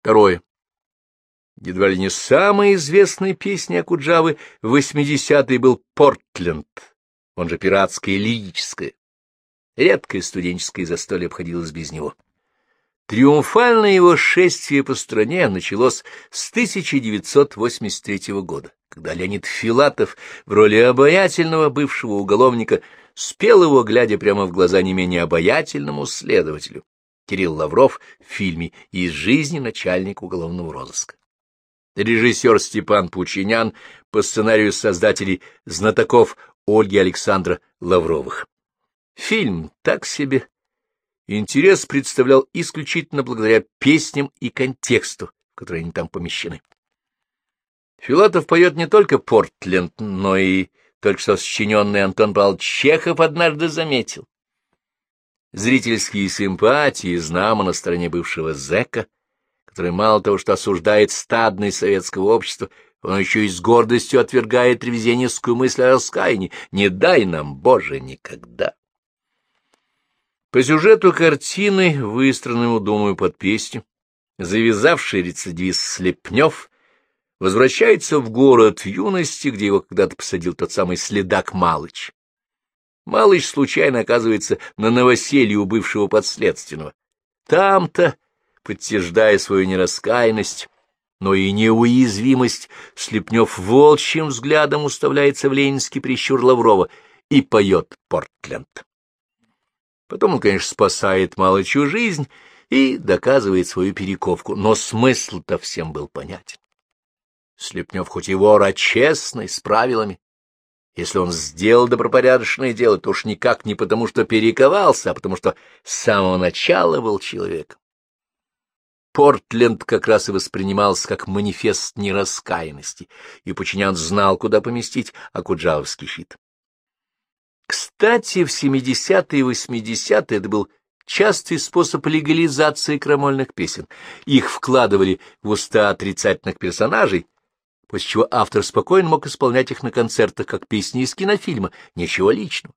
Второе. Едва ли не самой известной песней Акуджавы в 80-е был «Портленд», он же пиратское лирическое. Редкое студенческое застолье обходилось без него. Триумфальное его шествие по стране началось с 1983 года, когда Леонид Филатов в роли обаятельного бывшего уголовника спел его, глядя прямо в глаза не менее обаятельному следователю. Кирилл Лавров в фильме «Из жизни начальника уголовного розыска». Режиссер Степан Пучинян по сценарию создателей «Знатоков» Ольги Александра Лавровых. Фильм так себе интерес представлял исключительно благодаря песням и контексту, в который они там помещены. Филатов поет не только «Портленд», но и только что сочиненный Антон Павлович Чехов однажды заметил. Зрительские симпатии знамо на стороне бывшего зэка, который мало того, что осуждает стадное советского общества, он еще и с гордостью отвергает ревизионистскую мысль о раскаянии. «Не дай нам, Боже, никогда!» По сюжету картины, выстроенному, думаю, под песню, завязавший рецидивист Слепнев возвращается в город юности, где его когда-то посадил тот самый следак Малыч. Малыч случайно оказывается на новоселье у бывшего подследственного. Там-то, подтверждая свою нераскаянность, но и неуязвимость, Слепнев волчьим взглядом уставляется в ленинский прищур Лаврова и поет Портленд. Потом он, конечно, спасает Малычу жизнь и доказывает свою перековку, но смысл-то всем был понятен. Слепнев хоть и вор, а честный, с правилами. Если он сделал добропорядочное дело, то уж никак не потому, что перековался, а потому что с самого начала был человеком. Портленд как раз и воспринимался как манифест нераскаянности, и Починян знал, куда поместить Акуджавовский щит. Кстати, в 70-е и 80-е это был частый способ легализации крамольных песен. Их вкладывали в уста отрицательных персонажей, после чего автор спокойно мог исполнять их на концертах, как песни из кинофильма, ничего личного.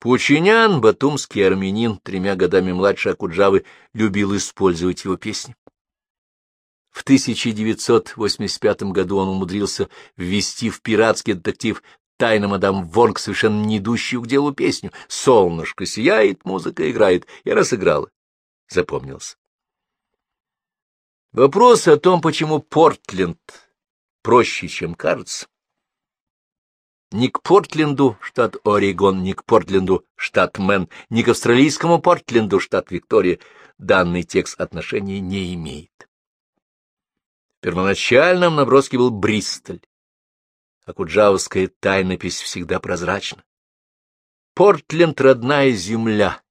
Пучинян, батумский армянин, тремя годами младше Акуджавы, любил использовать его песни. В 1985 году он умудрился ввести в пиратский детектив тайна мадам Вонг совершенно не идущую к делу песню. Солнышко сияет, музыка играет. Я разыграла. Запомнился. Вопрос о том, почему Портленд проще, чем кажется. Ни к Портленду, штат Орегон, ни к Портленду, штат Мэн, ни к австралийскому Портленду, штат Виктория, данный текст отношения не имеет. В первоначальном наброске был Бристоль а куджавская тайнопись всегда прозрачна. Портленд — родная земля,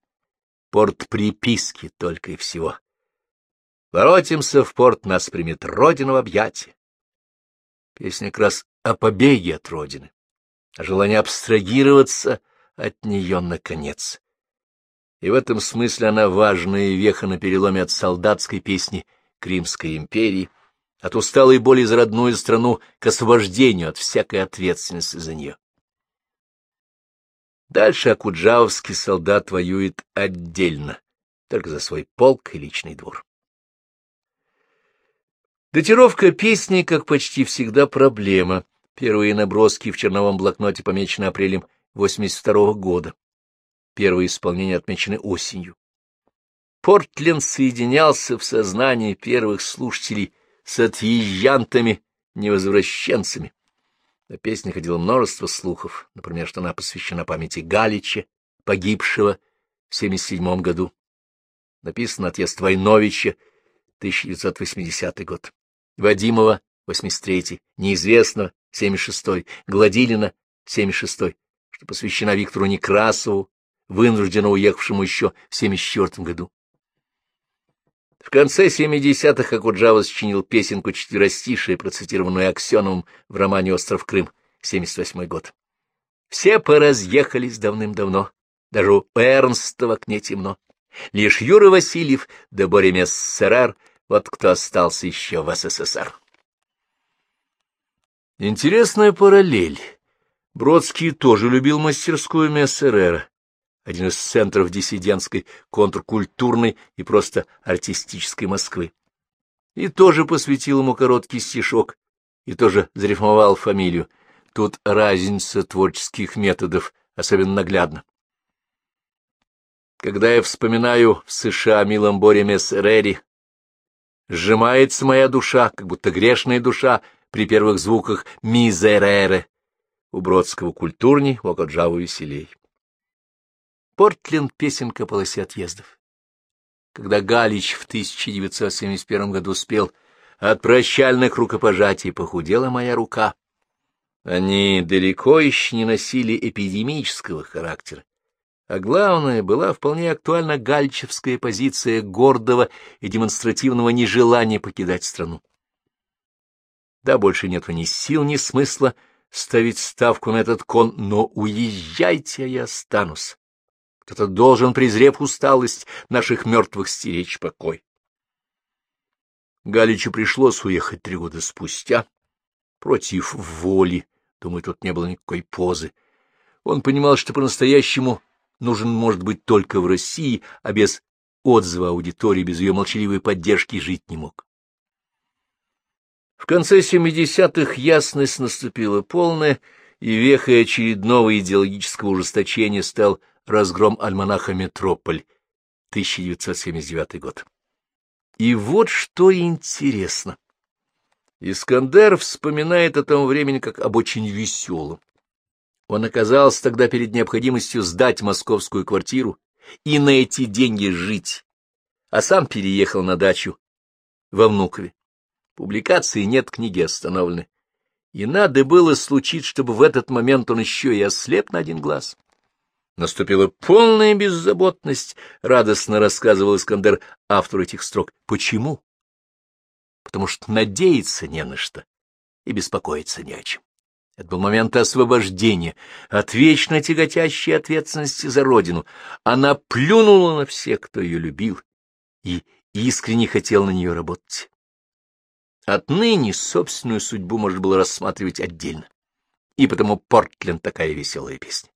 порт приписки только и всего. Воротимся в порт, нас примет Родина в объятия. Песня как раз о побеге от Родины, о желании абстрагироваться от нее наконец. И в этом смысле она важная веха на переломе от солдатской песни Кримской империи — от усталой боли за родную страну к освобождению от всякой ответственности за нее. Дальше акуджавский солдат воюет отдельно, только за свой полк и личный двор. Датировка песни, как почти всегда, проблема. Первые наброски в черновом блокноте помечены апрелем 82 -го года. Первые исполнения отмечены осенью. Портленд соединялся в сознании первых слушателей с отъезжантами, невозвращенцами. На песне ходило множество слухов, например, что она посвящена памяти Галича, погибшего в 77 году. Написан отъезд Войновича, 1980 год, Вадимова, 83 неизвестного, 76 Гладилина, 76 что посвящена Виктору Некрасову, вынужденно уехавшему еще в 74 году. В конце 70-х Акуджава сочинил песенку четверостишие, процитированную Аксеновым в романе «Остров Крым», 78 год. Все поразъехались давным-давно, даже у Эрнста в окне темно. Лишь Юра Васильев да Боря СССР, вот кто остался еще в СССР. Интересная параллель. Бродский тоже любил мастерскую МСРР один из центров диссидентской, контркультурной и просто артистической Москвы. и тоже посвятил ему короткий стишок, и тоже зарифмовал фамилию. Тут разница творческих методов особенно наглядна. Когда я вспоминаю в США о милом Боре Мессерери, сжимается моя душа, как будто грешная душа при первых звуках «мизерере». У Бродского культурней, у Акаджаву веселей. Портленд — песенка полосе отъездов. Когда Галич в 1971 году спел «От прощальных рукопожатий похудела моя рука», они далеко еще не носили эпидемического характера. А главное, была вполне актуальна гальчевская позиция гордого и демонстративного нежелания покидать страну. Да, больше нет ни сил, ни смысла ставить ставку на этот кон, но уезжайте, а я останусь. Кто-то должен, презрев усталость, наших мертвых стеречь покой. Галичу пришлось уехать три года спустя, против воли. Думаю, тут не было никакой позы. Он понимал, что по-настоящему нужен, может быть, только в России, а без отзыва аудитории, без ее молчаливой поддержки жить не мог. В конце 70-х ясность наступила полная, и вехой очередного идеологического ужесточения стал разгром альманаха «Метрополь», 1979 год. И вот что интересно. Искандер вспоминает о том времени как об очень веселом. Он оказался тогда перед необходимостью сдать московскую квартиру и на эти деньги жить, а сам переехал на дачу во Внукове. Публикации нет, книги остановлены. И надо было случить, чтобы в этот момент он еще и ослеп на один глаз. Наступила полная беззаботность, — радостно рассказывал Искандер автор этих строк. Почему? Потому что надеяться не на что и беспокоиться не о чем. Это был момент освобождения от вечно тяготящей ответственности за родину. Она плюнула на всех, кто ее любил, и искренне хотел на нее работать. Отныне собственную судьбу можно было рассматривать отдельно, и потому Портленд такая веселая песня.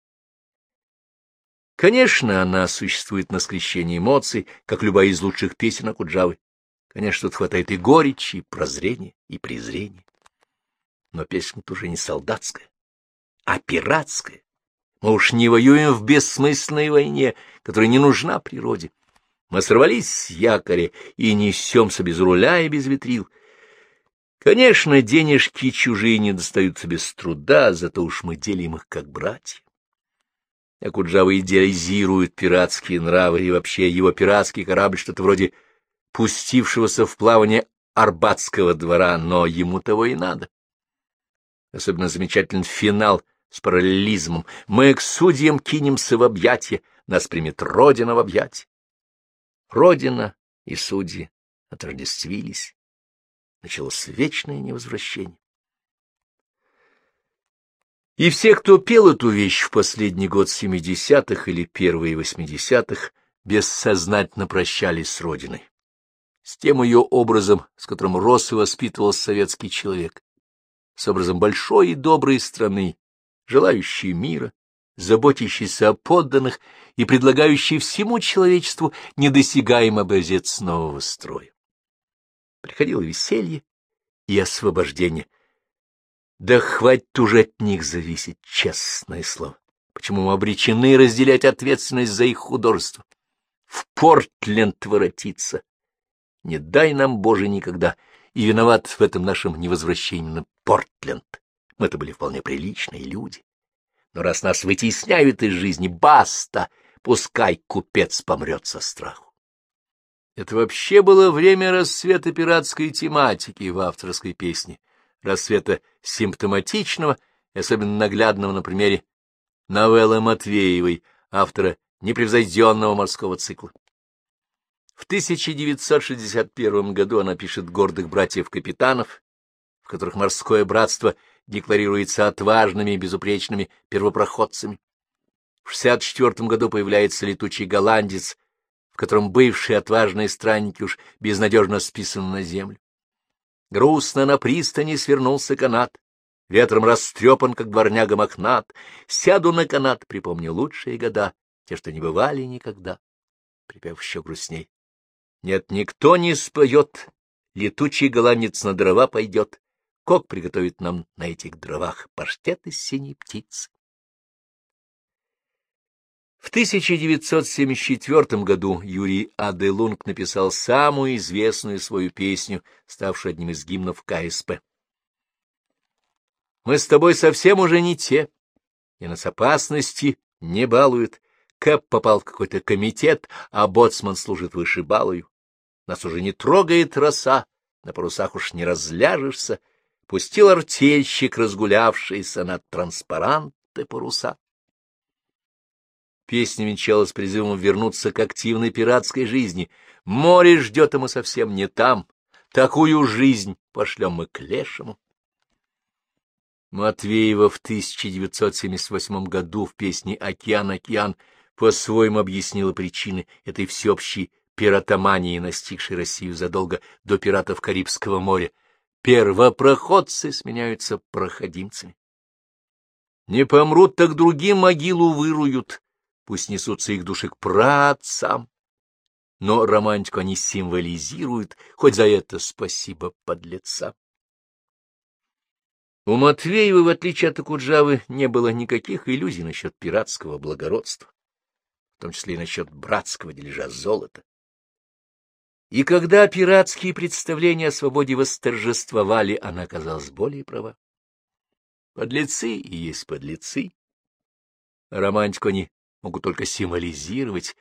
Конечно, она существует на скрещении эмоций, как любая из лучших песен Акуджавы. Конечно, тут хватает и горечи, и прозрения, и презрения. Но песня-то уже не солдатская, а пиратская. Мы уж не воюем в бессмысленной войне, которая не нужна природе. Мы сорвались с якоря и несемся без руля и без ветрил. Конечно, денежки чужие не достаются без труда, зато уж мы делим их как братья. Акуджава идеализирует пиратские нравы, и вообще его пиратский корабль что-то вроде пустившегося в плавание Арбатского двора, но ему того и надо. Особенно замечателен финал с параллелизмом. Мы к судьям кинемся в объятия, нас примет Родина в объятия. Родина и судьи отрождествились. Началось вечное невозвращение. И все, кто пел эту вещь в последний год семидесятых или первые восьмидесятых, бессознательно прощались с Родиной, с тем ее образом, с которым рос и воспитывался советский человек, с образом большой и доброй страны, желающей мира, заботящейся о подданных и предлагающей всему человечеству недосягаемый образец нового строя. Приходило веселье и освобождение, да хватит уже от них зависеть, честное слово. Почему мы обречены разделять ответственность за их художество? В Портленд воротиться. Не дай нам, Боже, никогда. И виноват в этом нашем невозвращении Портленд. Мы-то были вполне приличные люди. Но раз нас вытесняют из жизни, баста, пускай купец помрет со страху. Это вообще было время расцвета пиратской тематики в авторской песне — рассвета симптоматичного особенно наглядного на примере новеллы Матвеевой, автора непревзойденного морского цикла. В 1961 году она пишет «Гордых братьев-капитанов», в которых морское братство декларируется отважными и безупречными первопроходцами. В 1964 году появляется «Летучий голландец», в котором бывшие отважные странники уж безнадежно списаны на землю. Грустно на пристани свернулся канат, ветром растрепан, как дворняга мохнат. Сяду на канат, припомню лучшие года, те, что не бывали никогда. Припев еще грустней. Нет, никто не споет, летучий голландец на дрова пойдет, Кок приготовит нам на этих дровах паштет из синей птицы. В 1974 году Юрий Аделунг написал самую известную свою песню, ставшую одним из гимнов КСП. «Мы с тобой совсем уже не те, и нас опасности не балуют. Кэп попал в какой-то комитет, а боцман служит вышибалою. Нас уже не трогает роса, на парусах уж не разляжешься, пустил артельщик, разгулявшийся над транспаранты паруса. Песня венчалась призывом вернуться к активной пиратской жизни. Море ждет, мы совсем не там. Такую жизнь пошлем мы к лешему. Матвеева в 1978 году в песне «Океан, океан» по-своему объяснила причины этой всеобщей пиратомании, настигшей Россию задолго до пиратов Карибского моря. Первопроходцы сменяются проходимцами. Не помрут, так другим могилу выруют, пусть несутся их души к праотцам. Но романтику они символизируют, хоть за это спасибо подлецам. У Матвеева, в отличие от Акуджавы, не было никаких иллюзий насчет пиратского благородства, в том числе и насчет братского дележа золота. И когда пиратские представления о свободе восторжествовали, она оказалась более права. Подлецы и есть подлецы. Романтику они могут только символизировать,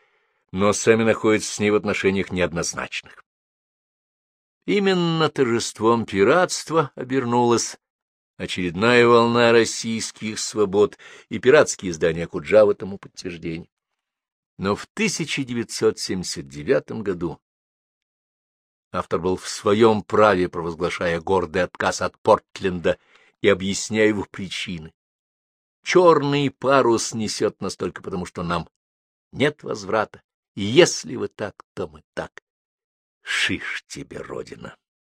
но сами находятся с ней в отношениях неоднозначных. Именно торжеством пиратства обернулась очередная волна российских свобод, и пиратские издания Куджавы тому подтверждение. Но в 1979 году автор был в своем праве, провозглашая гордый отказ от Портленда и объясняя его причины. Черный парус несет нас только потому, что нам нет возврата. Если вы так, то мы так. Шиш тебе, Родина!